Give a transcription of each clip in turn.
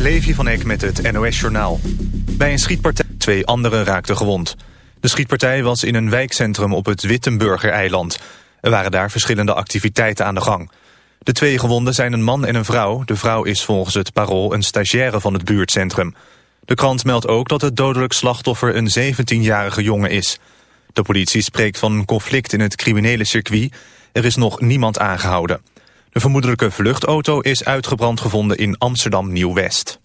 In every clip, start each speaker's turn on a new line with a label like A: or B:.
A: Levi van Eck met het NOS-journaal. Bij een schietpartij twee anderen raakten gewond. De schietpartij was in een wijkcentrum op het Wittenburger-eiland. Er waren daar verschillende activiteiten aan de gang. De twee gewonden zijn een man en een vrouw. De vrouw is volgens het parool een stagiaire van het buurtcentrum. De krant meldt ook dat het dodelijk slachtoffer een 17-jarige jongen is. De politie spreekt van een conflict in het criminele circuit. Er is nog niemand aangehouden. De vermoedelijke vluchtauto is uitgebrand gevonden in Amsterdam Nieuw-West.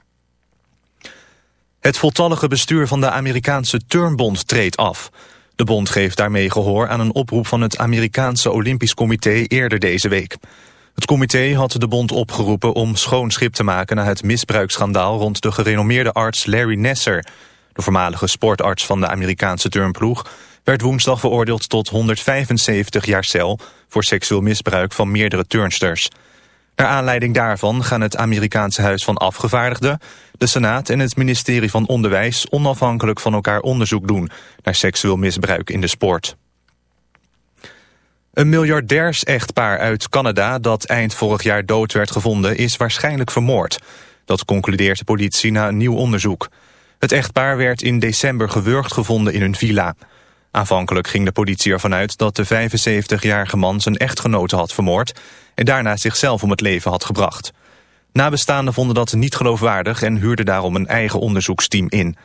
A: Het voltallige bestuur van de Amerikaanse Turnbond treedt af. De bond geeft daarmee gehoor aan een oproep van het Amerikaanse Olympisch Comité eerder deze week. Het comité had de bond opgeroepen om schoon schip te maken... na het misbruiksschandaal rond de gerenommeerde arts Larry Nasser. De voormalige sportarts van de Amerikaanse turnploeg... werd woensdag veroordeeld tot 175 jaar cel... voor seksueel misbruik van meerdere turnsters. Naar aanleiding daarvan gaan het Amerikaanse Huis van Afgevaardigden... de Senaat en het ministerie van Onderwijs... onafhankelijk van elkaar onderzoek doen... naar seksueel misbruik in de sport. Een miljardairs-echtpaar uit Canada dat eind vorig jaar dood werd gevonden is waarschijnlijk vermoord. Dat concludeert de politie na een nieuw onderzoek. Het echtpaar werd in december gewurgd gevonden in hun villa. Aanvankelijk ging de politie ervan uit dat de 75-jarige man zijn echtgenote had vermoord... en daarna zichzelf om het leven had gebracht. Nabestaanden vonden dat niet geloofwaardig en huurden daarom een eigen onderzoeksteam in...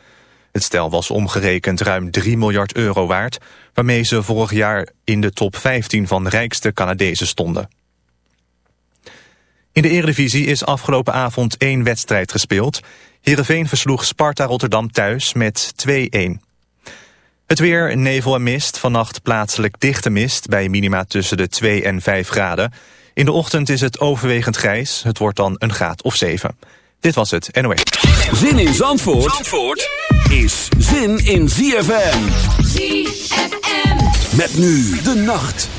A: Het stel was omgerekend ruim 3 miljard euro waard... waarmee ze vorig jaar in de top 15 van rijkste Canadezen stonden. In de Eredivisie is afgelopen avond één wedstrijd gespeeld. Heerenveen versloeg Sparta Rotterdam thuis met 2-1. Het weer, nevel en mist, vannacht plaatselijk dichte mist... bij minima tussen de 2 en 5 graden. In de ochtend is het overwegend grijs, het wordt dan een graad of 7. Dit was het NOS.
B: Zin in Zandvoort, Zandvoort is zin in ZFM. ZFM. Met nu de nacht.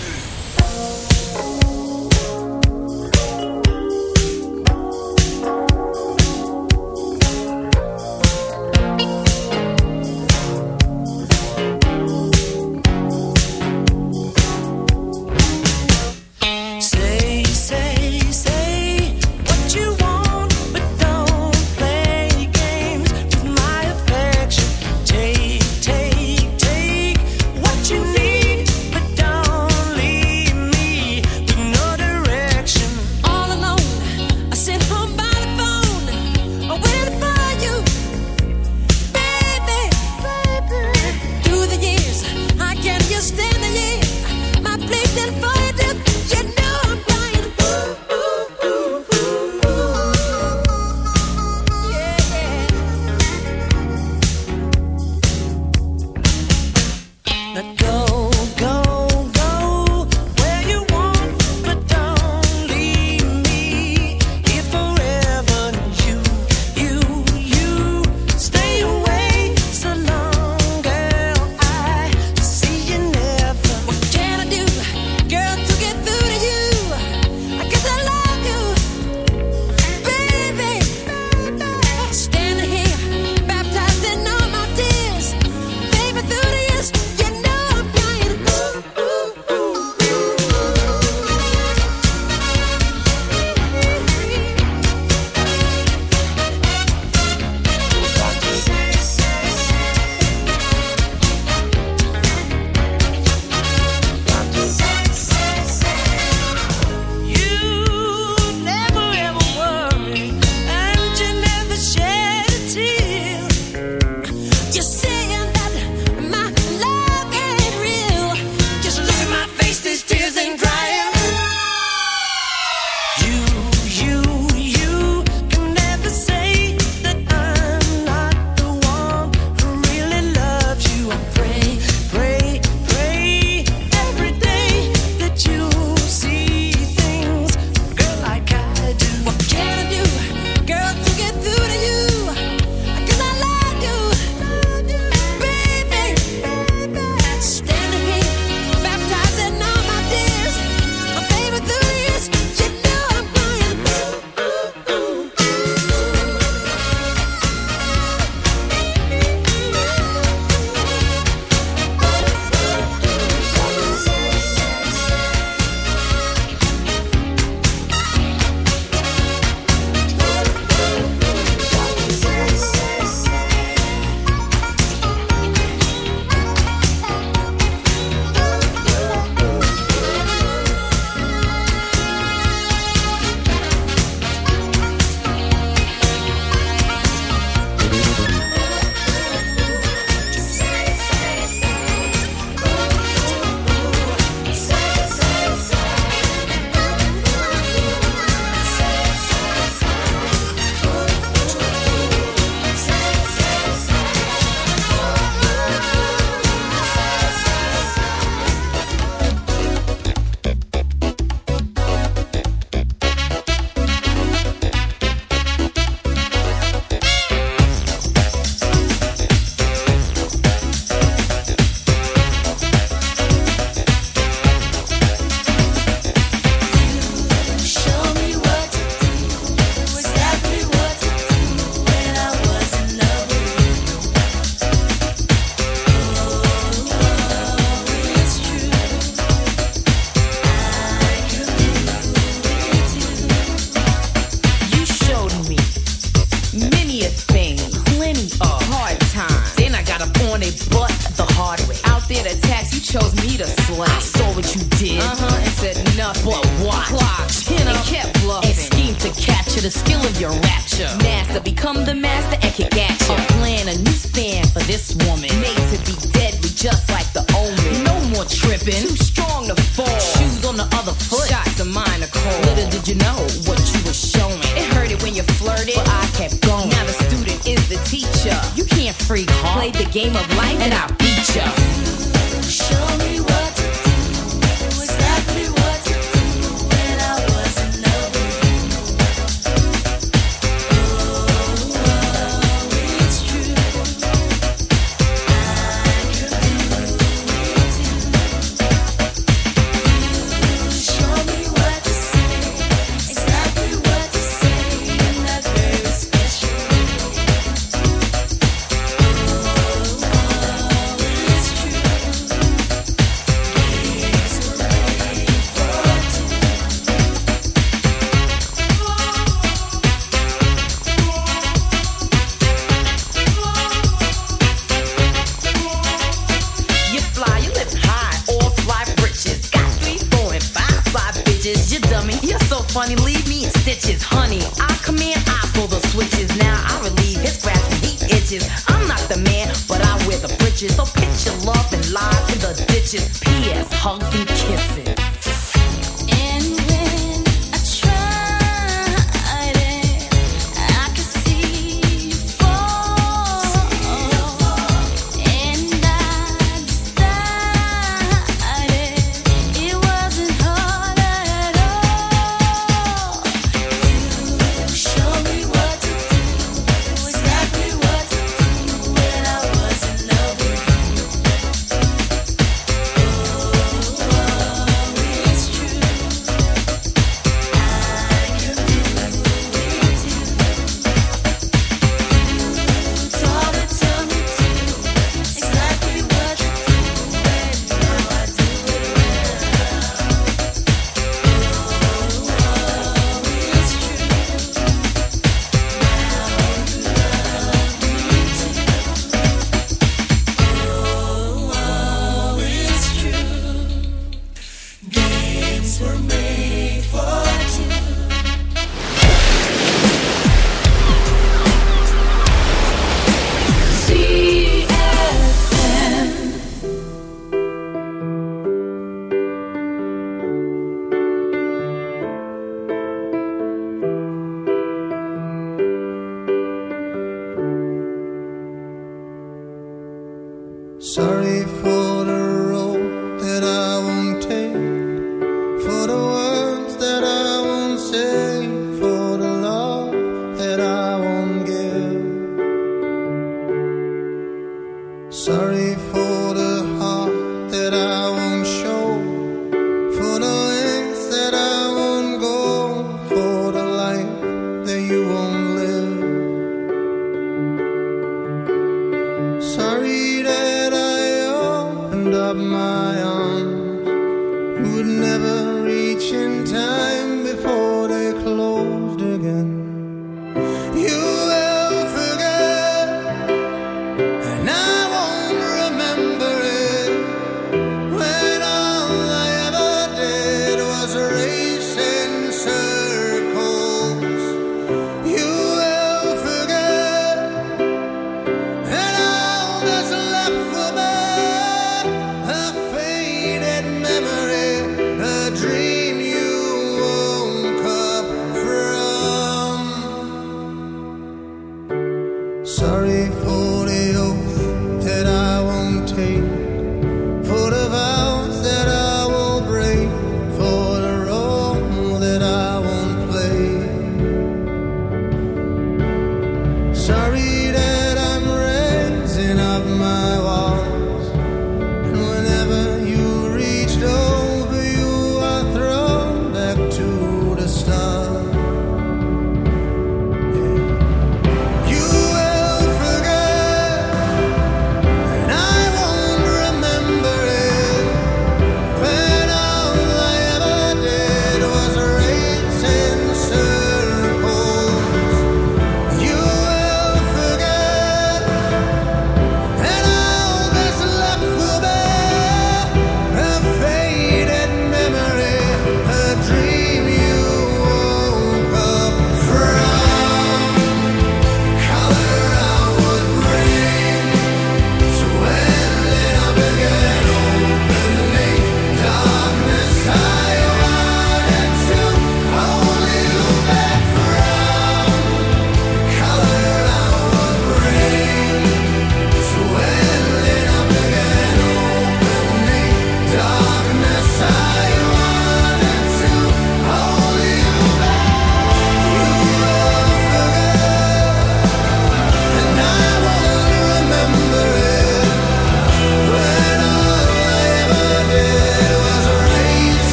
C: hug and kisses.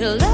D: take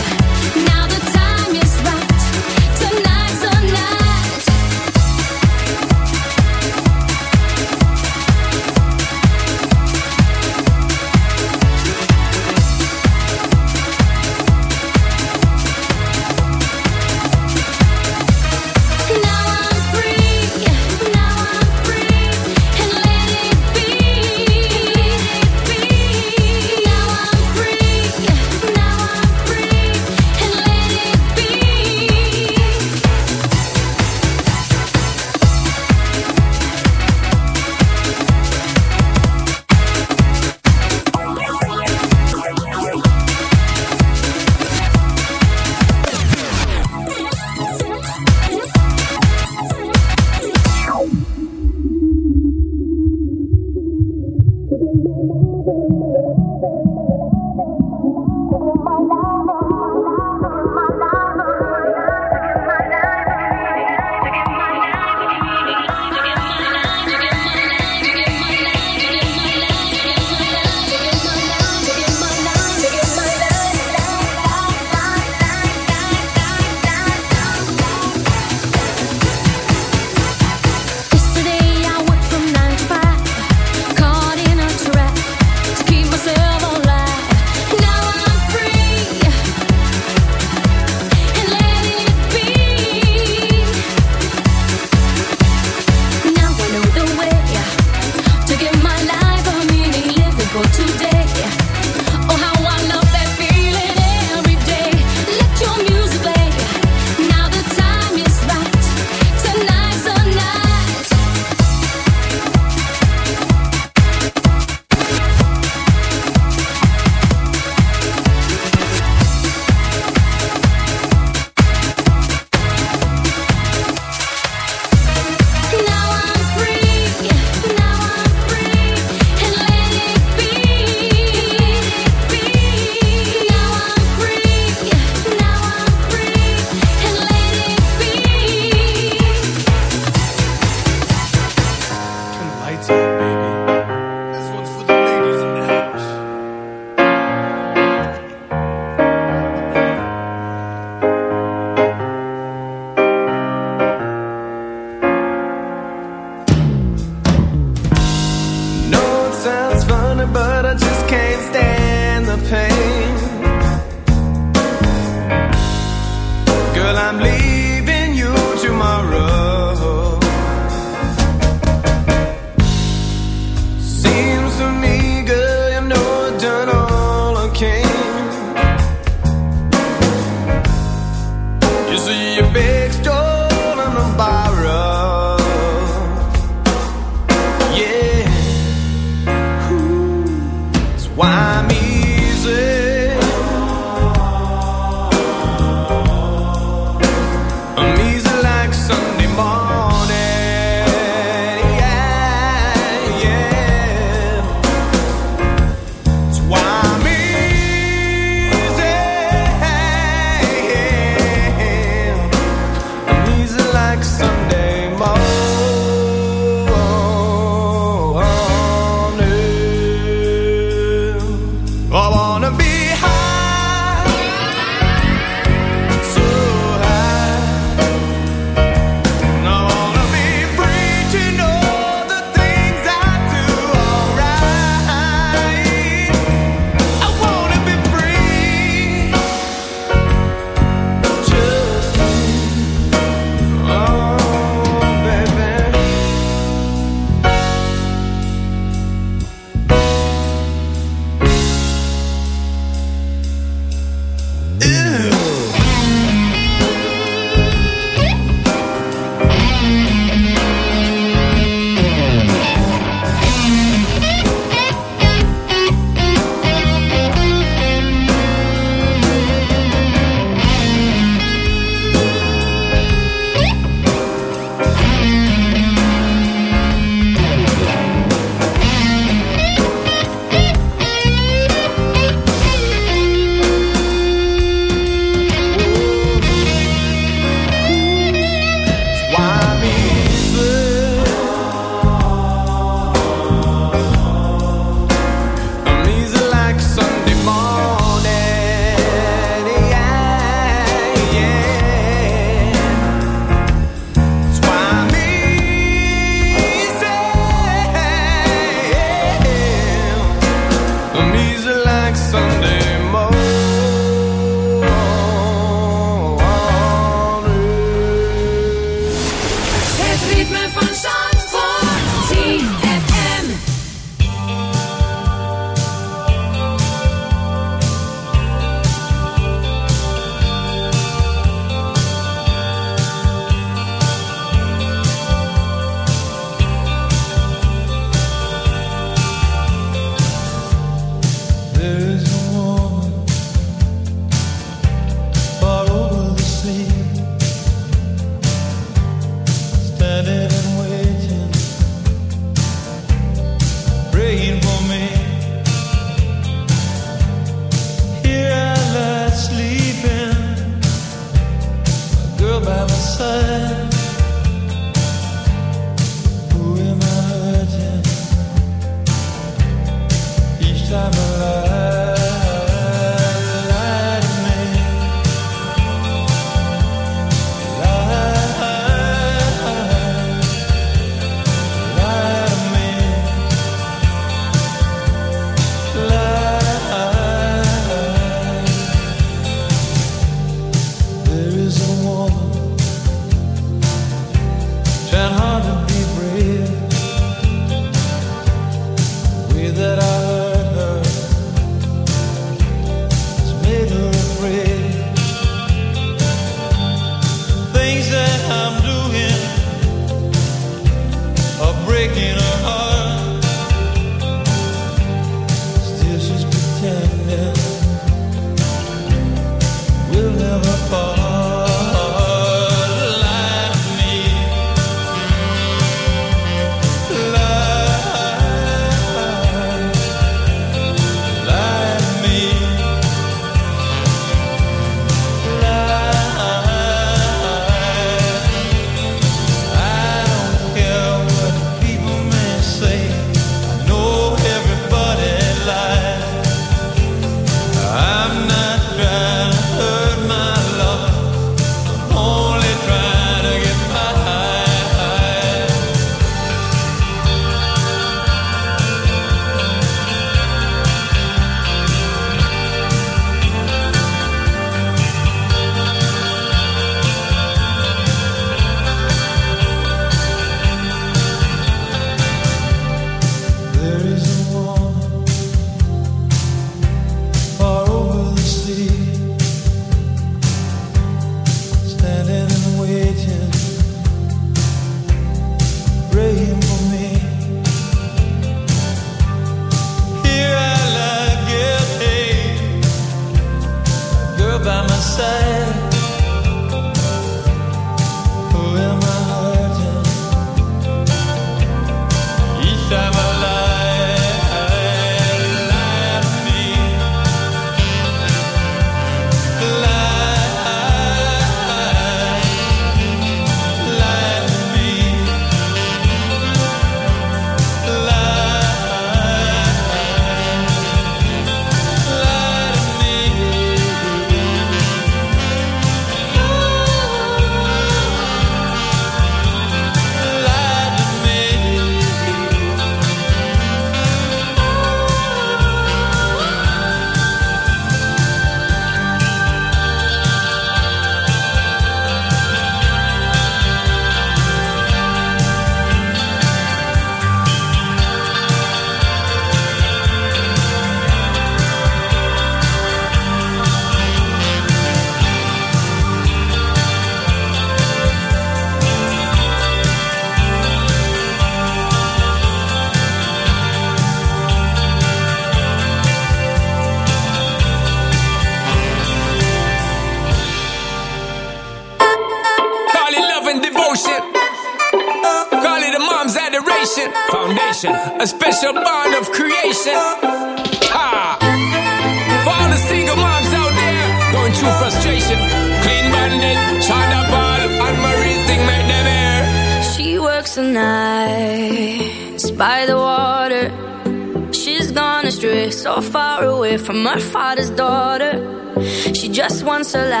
E: so
F: loud.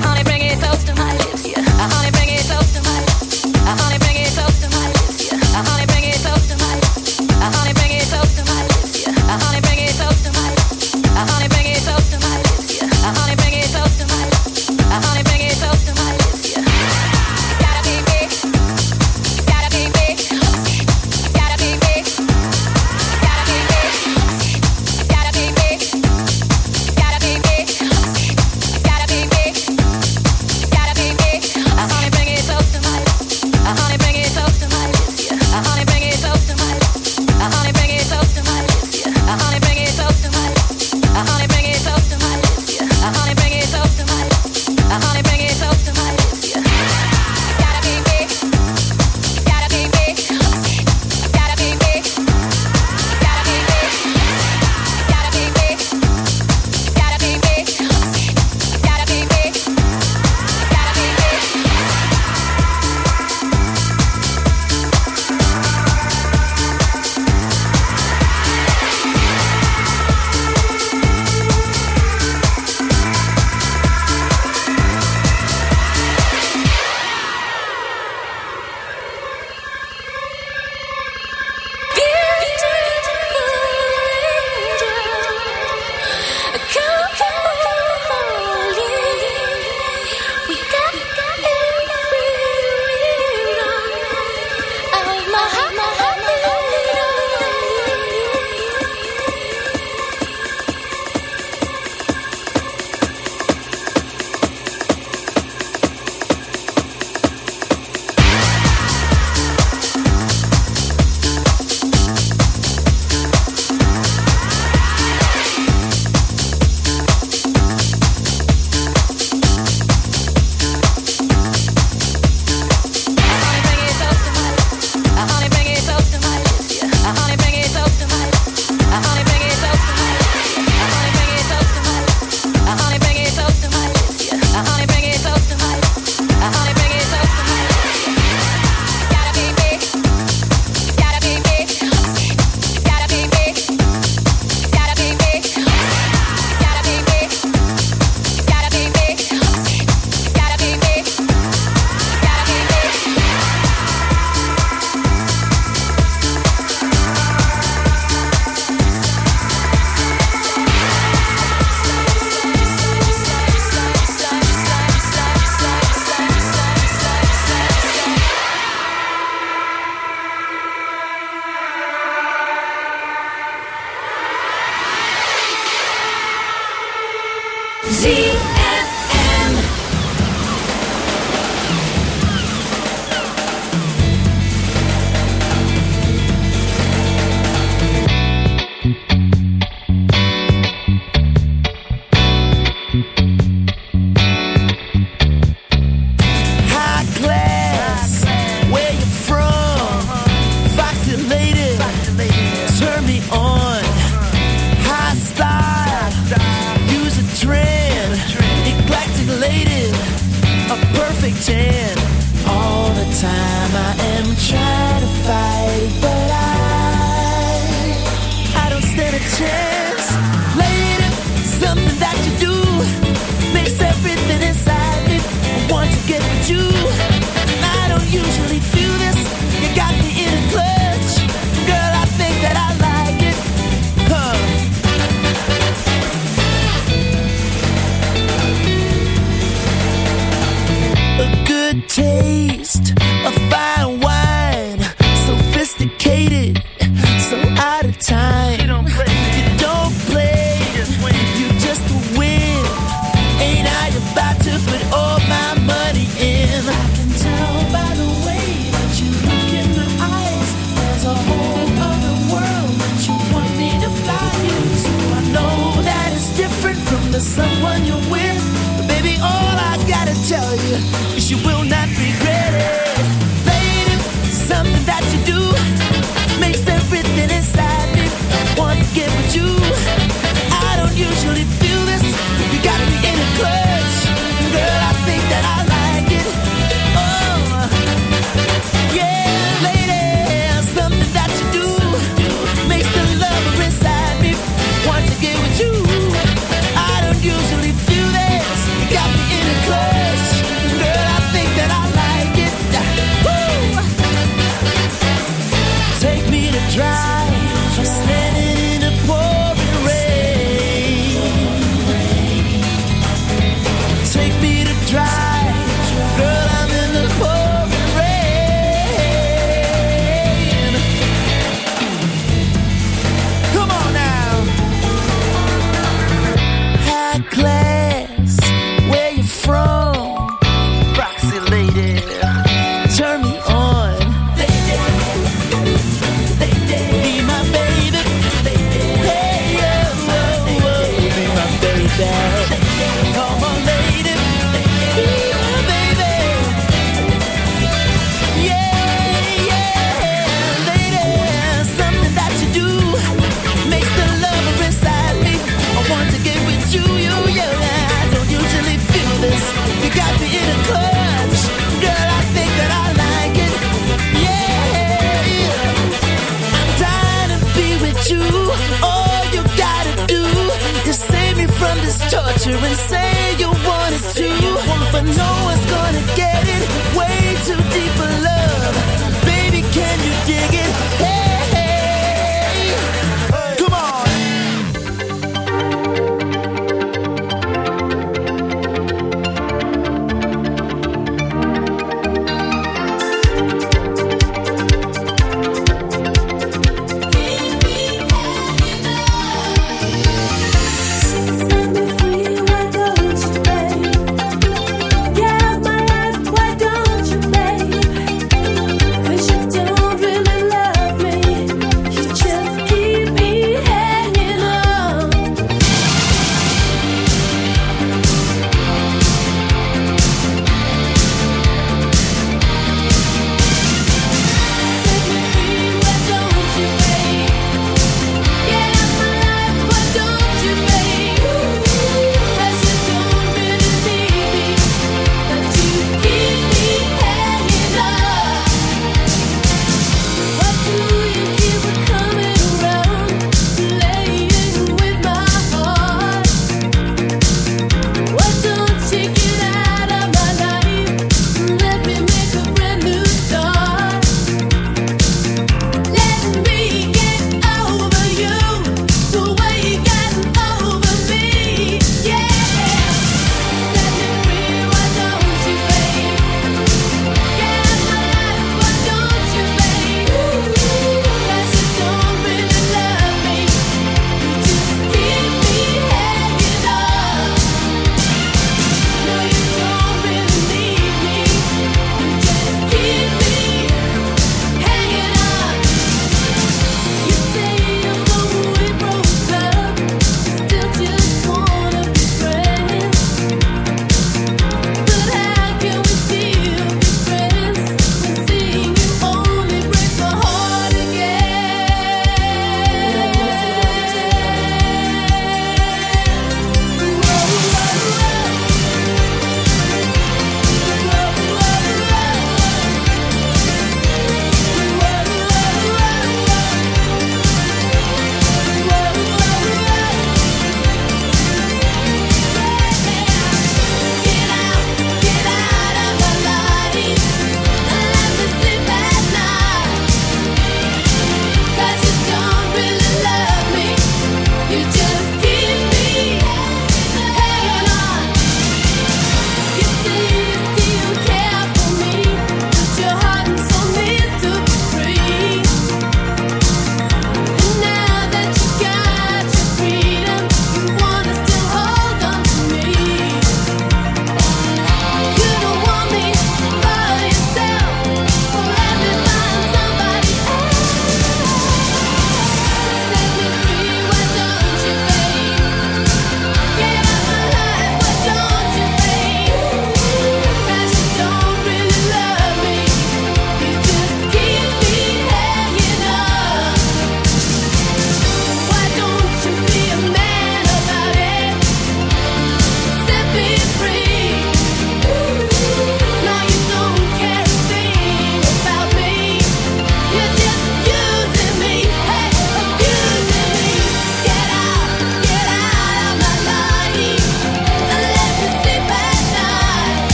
E: honey, bring it close to my lips. Yeah, honey, bring it close to my lips.